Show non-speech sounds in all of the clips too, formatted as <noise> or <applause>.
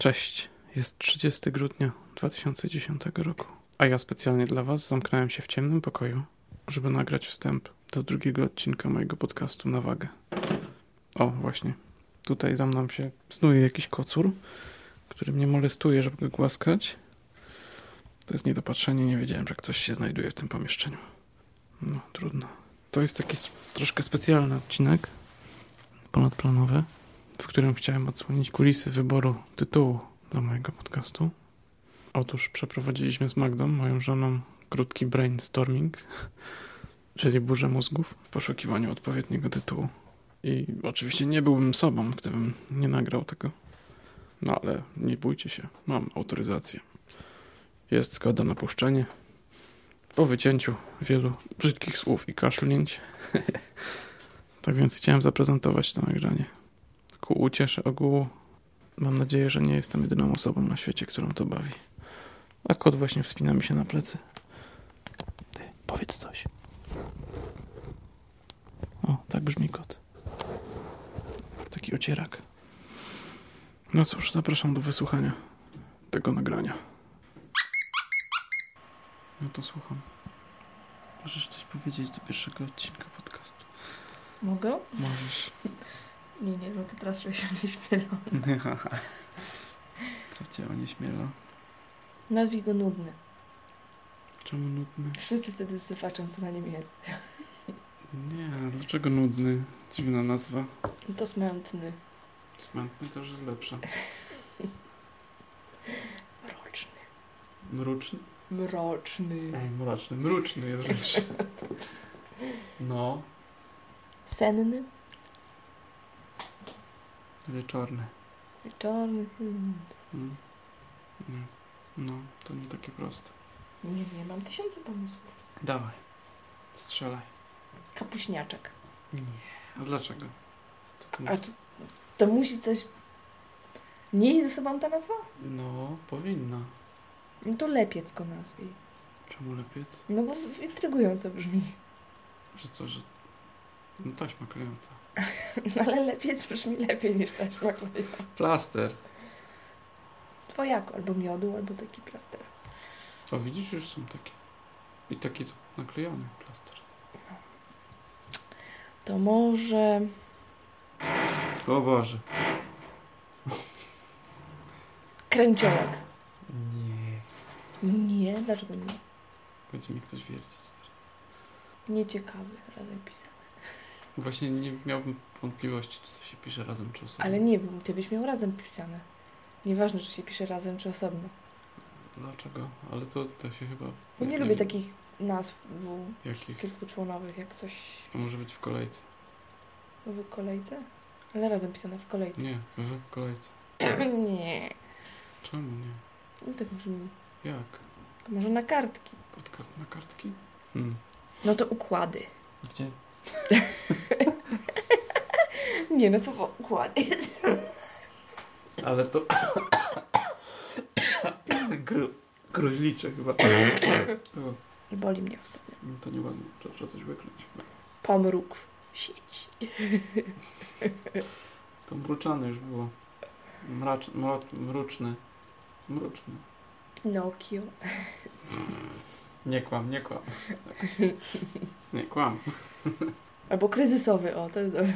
Cześć, jest 30 grudnia 2010 roku, a ja specjalnie dla Was zamknąłem się w ciemnym pokoju, żeby nagrać wstęp do drugiego odcinka mojego podcastu na wagę. O, właśnie. Tutaj za mną się snuje jakiś kocur, który mnie molestuje, żeby go głaskać. To jest niedopatrzenie, nie wiedziałem, że ktoś się znajduje w tym pomieszczeniu. No, trudno. To jest taki troszkę specjalny odcinek, ponadplanowy, w którym chciałem odsłonić kulisy wyboru tytułu dla mojego podcastu. Otóż przeprowadziliśmy z Magdą, moją żoną, krótki brainstorming, <laughs> czyli burzę mózgów w poszukiwaniu odpowiedniego tytułu. I oczywiście nie byłbym sobą, gdybym nie nagrał tego. No ale nie bójcie się, mam autoryzację. Jest zgoda na puszczenie. Po wycięciu wielu brzydkich słów i kaszlnięć. <laughs> tak więc chciałem zaprezentować to nagranie. Ku uciesze ogółu. Mam nadzieję, że nie jestem jedyną osobą na świecie, którą to bawi. A kot właśnie wspina mi się na plecy. Ty, powiedz coś. O, tak brzmi kot. Taki ocierak. No cóż, zapraszam do wysłuchania tego nagrania. No to słucham. Możesz coś powiedzieć do pierwszego odcinka podcastu? Mogę? Możesz. Nie, nie, no to teraz się nieśmielą. <laughs> Co cię onieśmiela? Nazwij go nudny. Czemu nudny? Wszyscy wtedy syfaczą, co na nim jest. Nie, dlaczego nudny? Dziwna nazwa. No to smętny. Smętny to już jest lepsze. <laughs> Mroczny. Mruczny? Mroczny. Ej, mroczny. Mruczny jest lepszy. <laughs> No. Senny. Wieczorny. Wieczorny. Hmm. Mm. Nie. No, to nie takie proste. Nie, nie, mam tysiące pomysłów. Dawaj. Strzelaj. Kapuśniaczek. Nie. A dlaczego? To, to A to, to musi coś... Nie jest ze sobą ta nazwa? No, powinna. No to lepiec go nazwij. Czemu lepiec? No bo intrygująco brzmi. Że co, że... No taśma klejąca. <laughs> No ale lepiec brzmi lepiej niż taśma klejąca. Plaster. Twojako, albo miodu, albo taki plaster. O, widzisz, już są takie. I taki naklejony plaster. To może... O Boże. Kręciołek. Nie. Nie, dlaczego nie? Będzie mi ktoś wiercić zaraz. Nieciekawy, razem pisane. Właśnie nie miałbym wątpliwości, czy to się pisze razem, czy osobno. Ale nie, bo ty byś miał razem pisane. Nieważne, czy się pisze razem, czy osobno. Dlaczego? Ale to, to się chyba... Bo nie, lubię takich nazw w Jakich? kilkuczłonowych, jak coś To może być w kolejce. w kolejce. Ale razem pisane w kolejce. Nie, w kolejce. <clears throat> nie. Czemu nie? No tak brzmi. Jak? To może na kartki. Podcast na kartki? Hmm. No to układy. Gdzie? <laughs> Nie, no słowo układy. Ale to... <coughs> Gru... Gruźlicze chyba. O, Boli mnie ostatnio. no to nieładnie. Trzeba, trzeba coś wykluć. Pomruk. Sieć. To mruczane już było. Mracz, mro, mruczny. Mruczny. Nokio. Nie kłam, nie kłam. <laughs> Nie kłam. Albo kryzysowy, o, to jest dobre.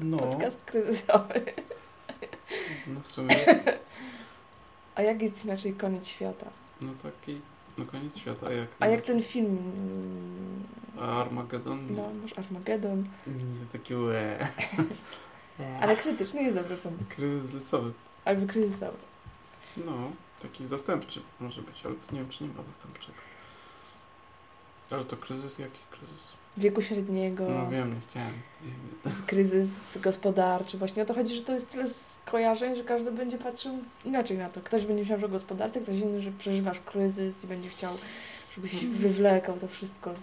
No, Podcast kryzysowy. no w sumie, A jak jest inaczej koniec świata? no taki, no koniec świata, a jak? A jak ten film? A Armagedon? No, może Armagedon. Nie, taki łe. <laughs> Ale krytyczny jest dobry pomysł. Kryzysowy. Albo kryzysowy. No, taki zastępczy może być, ale to nie wiem, czy nie ma zastępczego. Ale to kryzys, jaki kryzys? Wieku średniego, No wiem, nie chciałem. kryzys gospodarczy. Właśnie o to chodzi, że to jest tyle skojarzeń, że każdy będzie patrzył inaczej na to. Ktoś będzie myślał, że o gospodarce, ktoś inny, że przeżywasz kryzys i będzie chciał, żebyś wywlekał to wszystko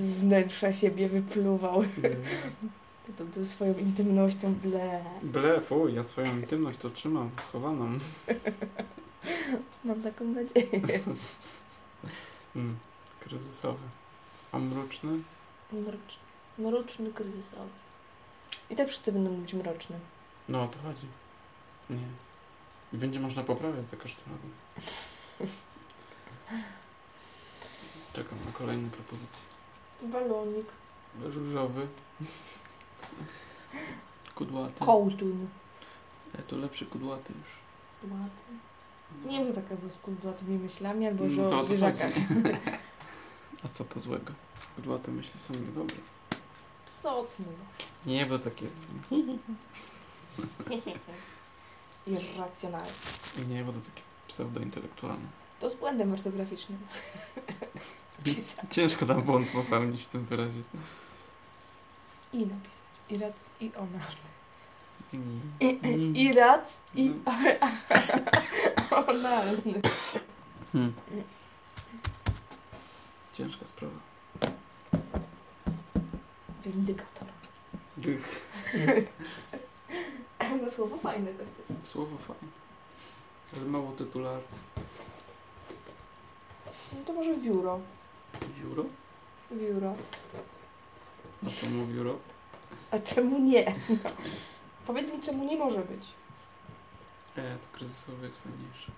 z wnętrza siebie, wypluwał <laughs> tą, tą swoją intymnością. Ble. Ble, fuj, ja swoją intymność to trzymam schowaną. <laughs> Mam taką nadzieję. <laughs> mm, kryzysowy. A mroczny? Mroczny, mroczny kryzysowy. I tak wszyscy będą mówić mroczny. No o to chodzi. Nie. I będzie można poprawiać za każdym razem. <laughs> Czekam na kolejne propozycje. Balonik. Różowy. Kudłaty. Kołtun. E, to lepszy kudłaty już. Kudłaty. Nie wiem, taka była z kudłatymi myślami, albo że No to o zwierzakach. <laughs> A co to złego? Kudłate myśli są niedobre. Psotny. Nie, bo takie... <laughs> Irracjonalny. Nie, bo to takie pseudointelektualne. To z błędem ortograficznym. Pisać. Ciężko tam błąd popełnić w tym wyrazie. I napisać. Irac i ona. Nie. Irac i onalny. <laughs> Hmm. Ciężka sprawa. Windykator. <laughs> No słowo fajne to chcesz. Słowo fajne. Ale mało tytularne. No to może biuro. Biuro? Biuro. A to mu biuro? A czemu nie? No. <laughs> Powiedz mi, czemu nie może być? E, to kryzysowe jest fajniejsze.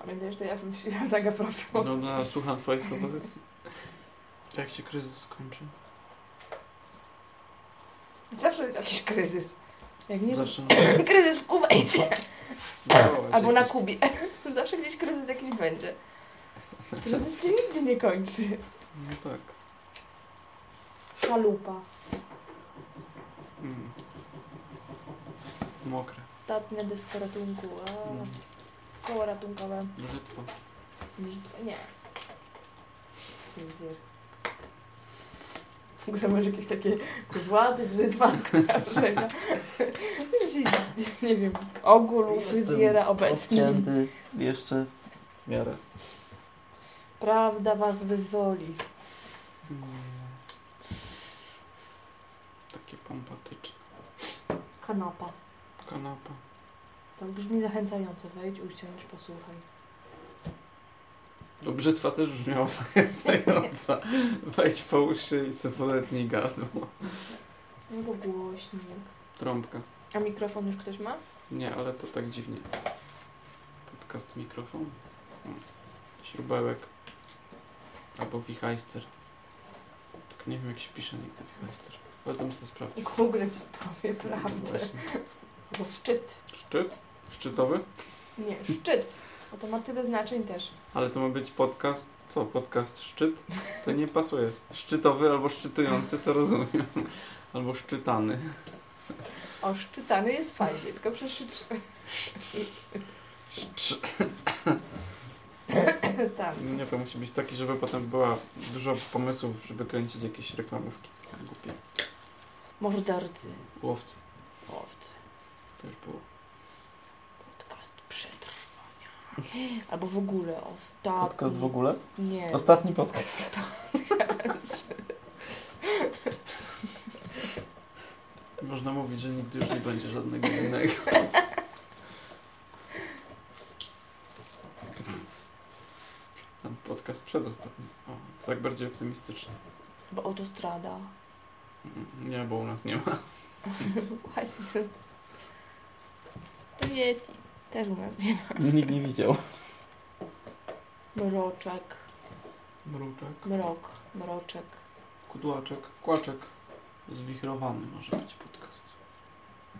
Pamiętasz, to ja wymyśliłam tak a propos. No, no, słucham twoich propozycji. Jak się kryzys skończy? Zawsze jest jakiś kryzys. Jak nie, to Zawsze kryzys w Kuwejcie. wywołać Albo na Kubie. <laughs> Zawsze gdzieś kryzys jakiś będzie. Kryzys się nigdy nie kończy. No tak. Szalupa. Mm. Mokre. Ostatnia deska ratunku. A, Mm. Koło ratunkowe. Brzytwo. Nie. Fryzjer. W ogóle masz jakieś takie kudłaty, brzytwa, skojarzenia. <laughs> Nie wiem, ogół u fryzjera obecnie. Obcięty jeszcze w miarę. Prawda was wyzwoli. Mm. Takie pompatyczne. Kanapa. Kanapa. To brzmi zachęcająco. Wejdź, usiądź, posłuchaj. No brzytwa też brzmiała <laughs> zachęcająca. Wejdź połóż się i sobie gardło. Albo głośnik. Trąbka. A mikrofon już ktoś ma? Nie, ale to tak dziwnie. Podcast mikrofon. Śrubełek. Albo wichajster. Tak nie wiem jak się pisze nigdy wichajster. Ale to muszę sprawdzić. Google ci powie prawdę. Właśnie. Albo szczyt. Szczyt? Szczytowy? Nie, szczyt. Bo to ma tyle znaczeń też. Ale to ma być podcast. Co? Podcast szczyt? To nie pasuje. Szczytowy albo szczytujący to rozumiem. Albo szczytany. O, szczytany jest fajnie, tylko przeszycz. Szczy... tak. Nie, to musi być taki, żeby potem była dużo pomysłów, żeby kręcić jakieś reklamówki. Głupie. Mordercy. Łowcy. Owcy. Już było. Podcast przetrwania. <gasps> Albo w ogóle ostatni. Podcast w ogóle? Nie. Ostatni podcast. <laughs> Można mówić, że nigdy już nie będzie żadnego innego. <laughs> Ten podcast przedostatni. O, tak bardziej optymistycznie. Bo autostrada. Mm, Nie, bo u nas nie ma. <laughs> Właśnie. To Yeti. Też u nas nie ma. Nikt nie widział. Mroczek. Mruczek, Mrok. Mroczek. kudłaczek, kłaczek. Zwichrowany może być podcast.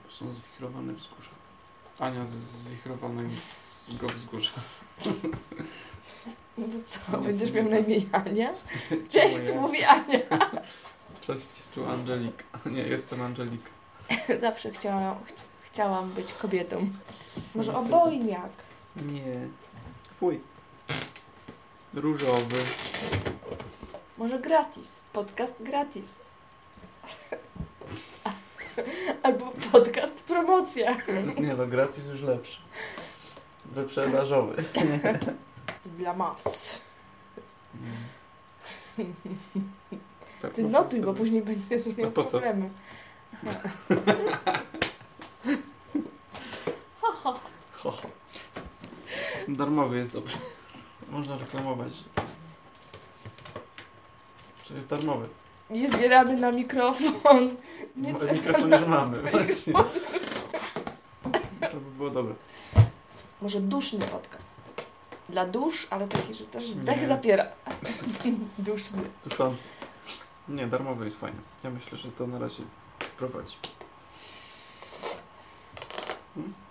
Bo są zwichrowane wzgórza. Ania ze zwichrowanym z go wzgórza. No to co, Nie, będziesz to nie miał na tak. imię Ania? <laughs> Cześć, mówi Ania. Cześć, tu Angelika. Nie, jestem Angelika. Zawsze chciałam, chci- chciałam być kobietą. Może Niestety. obojniak. Nie. Fuj. Różowy. Może gratis. Podcast gratis. <laughs> Albo podcast promocja. Nie no, gratis już lepszy. Wyprzedażowy. Dla mas. Tak Ty notuj, bo później będziesz miał No po co? problemy. Ha, <laughs> Darmowy jest dobry. <laughs> Można reklamować. że- jest darmowy. Nie zbieramy na mikrofon. <laughs> Nie Bo trzeba Mikrofon już mamy, właśnie. To by było dobre. Może duszny podcast. Dla dusz, ale taki, że też wdech Nie. zapiera. <laughs> duszny. Duszący. Nie, darmowy jest fajny. Ja myślę, że to na razie prowadzi.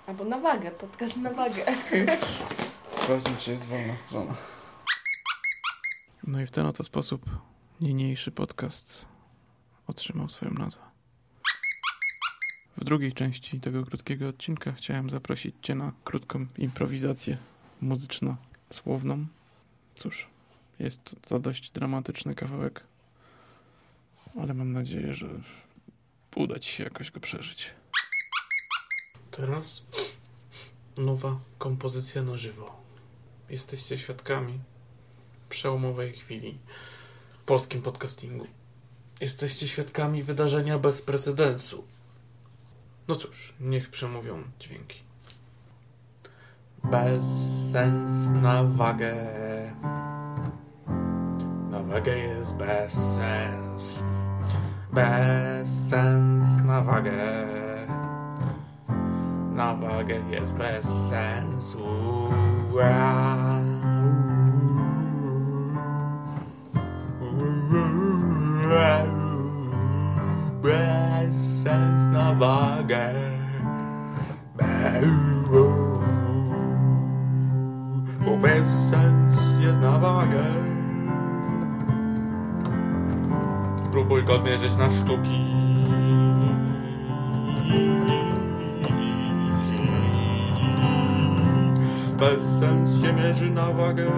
Albo na wagę, podcast na wagę. Sprawdźmy, czy jest wolna strona. No i w ten oto sposób niniejszy podcast otrzymał swoją nazwę. W drugiej części tego krótkiego odcinka chciałem zaprosić Cię na krótką improwizację muzyczno-słowną. Cóż, jest to, to dość dramatyczny kawałek, ale mam nadzieję, że uda Ci się jakoś go przeżyć. Teraz nowa kompozycja na żywo. Jesteście świadkami przełomowej chwili w polskim podcastingu. Jesteście świadkami wydarzenia bez precedensu. No cóż, niech przemówią dźwięki. Bez sens na wagę. Na wagę jest bez sens. Bez sens na wagę. Na wagę jest bez sensu. Na wagę. Bo bez sens na wagę. Spróbuj go mierzyć na sztuki. Bez sens się mierzy na wagę.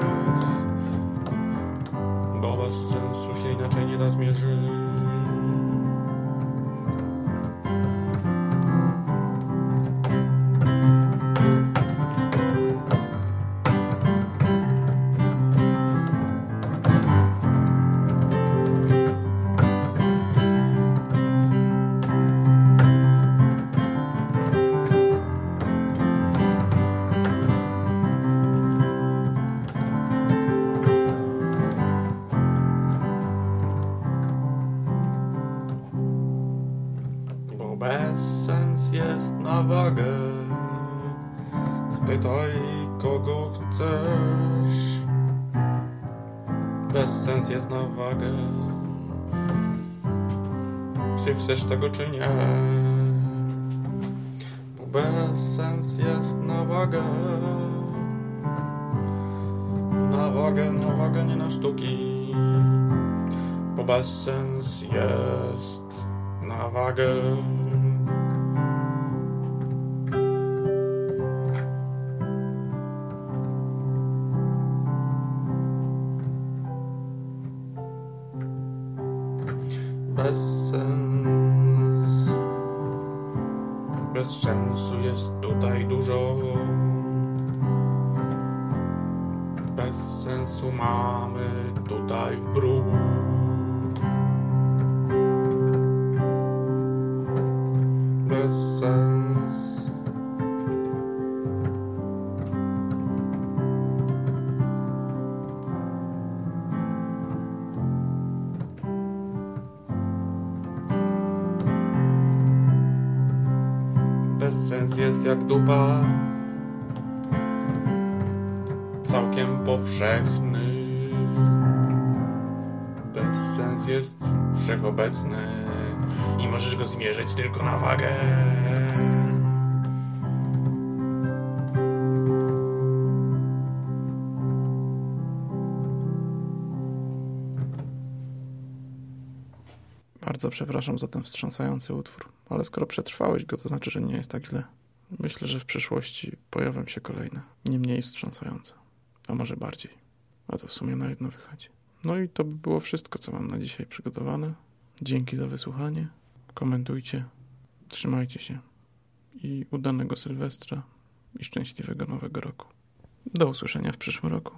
Bo bez sensu się inaczej nie da zmierzyć. Bo bez sens jest na wagę. Spytaj kogo chcesz. Bez sens jest na wagę. Czy chcesz tego czy nie? Bo bez sens jest na wagę. Na wagę, na wagę, nie na sztuki. Bo bez sens jest na wagę. Bez sensu mamy tutaj w brud. bez sens. Bez sens jest jak dupa, całkiem powszechny. Bez sens jest wszechobecny i możesz go zmierzyć tylko na wagę. Bardzo przepraszam za ten wstrząsający utwór, ale skoro przetrwałeś go, to znaczy, że nie jest tak źle. Myślę, że w przyszłości pojawią się kolejne, nie mniej wstrząsające, a może bardziej. A to w sumie na jedno wychodzi. No i to by było wszystko, co mam na dzisiaj przygotowane. Dzięki za wysłuchanie. Komentujcie, trzymajcie się i udanego Sylwestra i szczęśliwego Nowego Roku. Do usłyszenia w przyszłym roku.